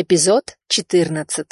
Эпизод 14.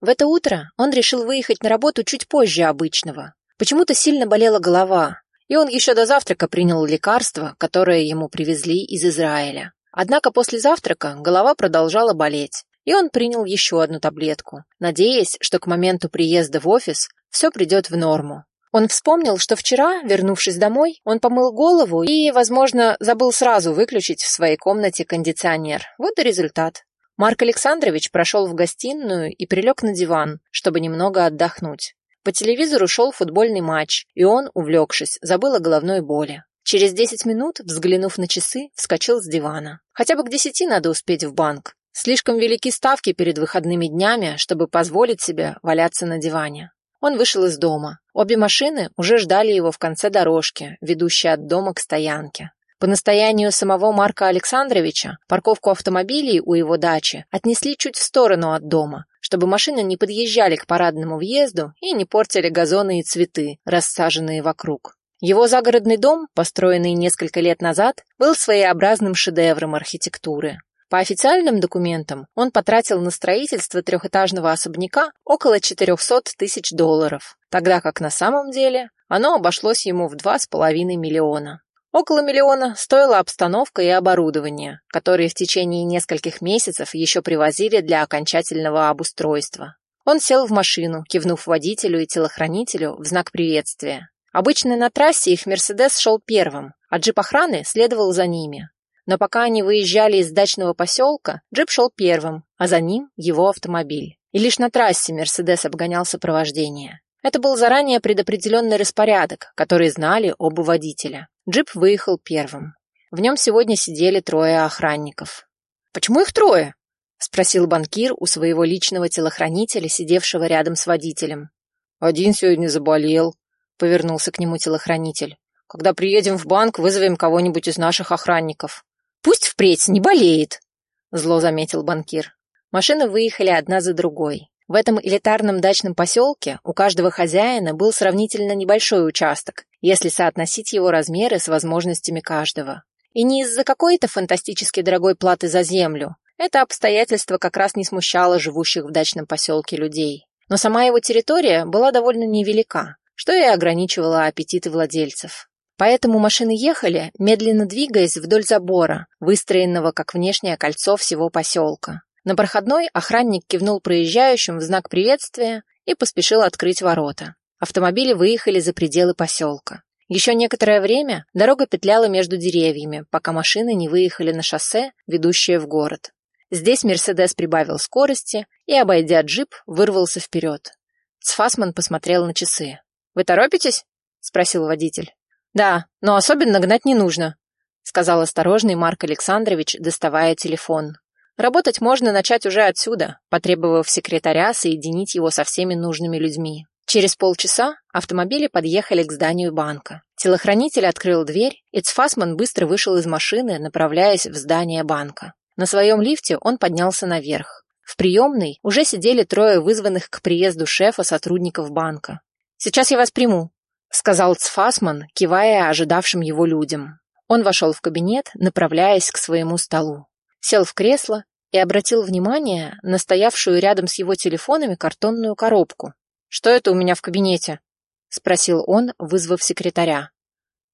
В это утро он решил выехать на работу чуть позже обычного. Почему-то сильно болела голова, и он еще до завтрака принял лекарство, которое ему привезли из Израиля. Однако после завтрака голова продолжала болеть, и он принял еще одну таблетку, надеясь, что к моменту приезда в офис все придет в норму. Он вспомнил, что вчера, вернувшись домой, он помыл голову и, возможно, забыл сразу выключить в своей комнате кондиционер. Вот и результат. Марк Александрович прошел в гостиную и прилег на диван, чтобы немного отдохнуть. По телевизору шел футбольный матч, и он, увлекшись, забыл о головной боли. Через десять минут, взглянув на часы, вскочил с дивана. Хотя бы к десяти надо успеть в банк. Слишком велики ставки перед выходными днями, чтобы позволить себе валяться на диване. Он вышел из дома. Обе машины уже ждали его в конце дорожки, ведущей от дома к стоянке. По настоянию самого Марка Александровича парковку автомобилей у его дачи отнесли чуть в сторону от дома, чтобы машины не подъезжали к парадному въезду и не портили газоны и цветы, рассаженные вокруг. Его загородный дом, построенный несколько лет назад, был своеобразным шедевром архитектуры. По официальным документам он потратил на строительство трехэтажного особняка около 400 тысяч долларов, тогда как на самом деле оно обошлось ему в 2,5 миллиона. Около миллиона стоила обстановка и оборудование, которые в течение нескольких месяцев еще привозили для окончательного обустройства. Он сел в машину, кивнув водителю и телохранителю в знак приветствия. Обычно на трассе их «Мерседес» шел первым, а джип охраны следовал за ними. Но пока они выезжали из дачного поселка, джип шел первым, а за ним его автомобиль. И лишь на трассе «Мерседес» обгонял сопровождение. Это был заранее предопределенный распорядок, который знали оба водителя. Джип выехал первым. В нем сегодня сидели трое охранников. «Почему их трое?» — спросил банкир у своего личного телохранителя, сидевшего рядом с водителем. «Один сегодня заболел», — повернулся к нему телохранитель. «Когда приедем в банк, вызовем кого-нибудь из наших охранников». «Пусть впредь не болеет», — зло заметил банкир. Машины выехали одна за другой. В этом элитарном дачном поселке у каждого хозяина был сравнительно небольшой участок, если соотносить его размеры с возможностями каждого. И не из-за какой-то фантастически дорогой платы за землю. Это обстоятельство как раз не смущало живущих в дачном поселке людей. Но сама его территория была довольно невелика, что и ограничивало аппетиты владельцев. Поэтому машины ехали, медленно двигаясь вдоль забора, выстроенного как внешнее кольцо всего поселка. На проходной охранник кивнул проезжающим в знак приветствия и поспешил открыть ворота. Автомобили выехали за пределы поселка. Еще некоторое время дорога петляла между деревьями, пока машины не выехали на шоссе, ведущее в город. Здесь Мерседес прибавил скорости и, обойдя джип, вырвался вперед. Цфасман посмотрел на часы. «Вы торопитесь?» — спросил водитель. «Да, но особенно гнать не нужно», — сказал осторожный Марк Александрович, доставая телефон. Работать можно начать уже отсюда, потребовав секретаря соединить его со всеми нужными людьми. Через полчаса автомобили подъехали к зданию банка. Телохранитель открыл дверь, и Цфасман быстро вышел из машины, направляясь в здание банка. На своем лифте он поднялся наверх. В приемной уже сидели трое вызванных к приезду шефа сотрудников банка. «Сейчас я вас приму», — сказал Цфасман, кивая ожидавшим его людям. Он вошел в кабинет, направляясь к своему столу. Сел в кресло и обратил внимание на стоявшую рядом с его телефонами картонную коробку. «Что это у меня в кабинете?» — спросил он, вызвав секретаря.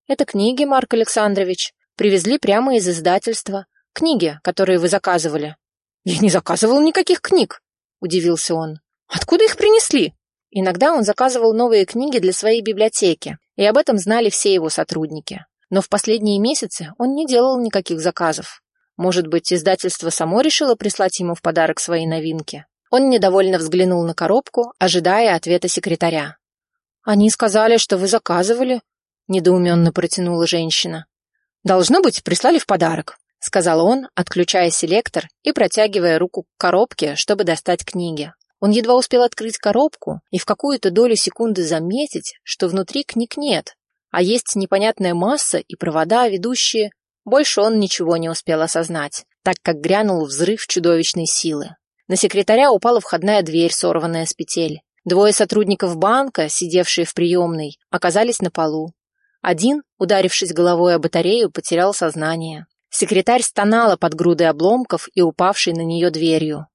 «Это книги, Марк Александрович. Привезли прямо из издательства. Книги, которые вы заказывали». «Я не заказывал никаких книг», — удивился он. «Откуда их принесли?» Иногда он заказывал новые книги для своей библиотеки, и об этом знали все его сотрудники. Но в последние месяцы он не делал никаких заказов. Может быть, издательство само решило прислать ему в подарок свои новинки? Он недовольно взглянул на коробку, ожидая ответа секретаря. «Они сказали, что вы заказывали», — недоуменно протянула женщина. «Должно быть, прислали в подарок», — сказал он, отключая селектор и протягивая руку к коробке, чтобы достать книги. Он едва успел открыть коробку и в какую-то долю секунды заметить, что внутри книг нет, а есть непонятная масса и провода, ведущие больше он ничего не успел осознать, так как грянул взрыв чудовищной силы. На секретаря упала входная дверь, сорванная с петель. Двое сотрудников банка, сидевшие в приемной, оказались на полу. Один, ударившись головой о батарею, потерял сознание. Секретарь стонала под грудой обломков и упавшей на нее дверью.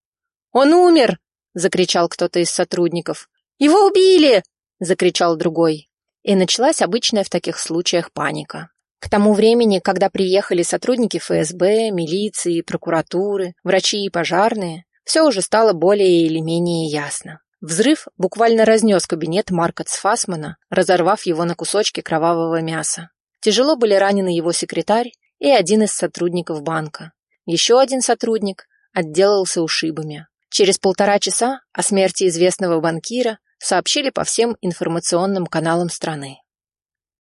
«Он умер!» — закричал кто-то из сотрудников. «Его убили!» — закричал другой. И началась обычная в таких случаях паника. К тому времени, когда приехали сотрудники ФСБ, милиции, прокуратуры, врачи и пожарные, все уже стало более или менее ясно. Взрыв буквально разнес кабинет Марка Цфасмана, разорвав его на кусочки кровавого мяса. Тяжело были ранены его секретарь и один из сотрудников банка. Еще один сотрудник отделался ушибами. Через полтора часа о смерти известного банкира сообщили по всем информационным каналам страны.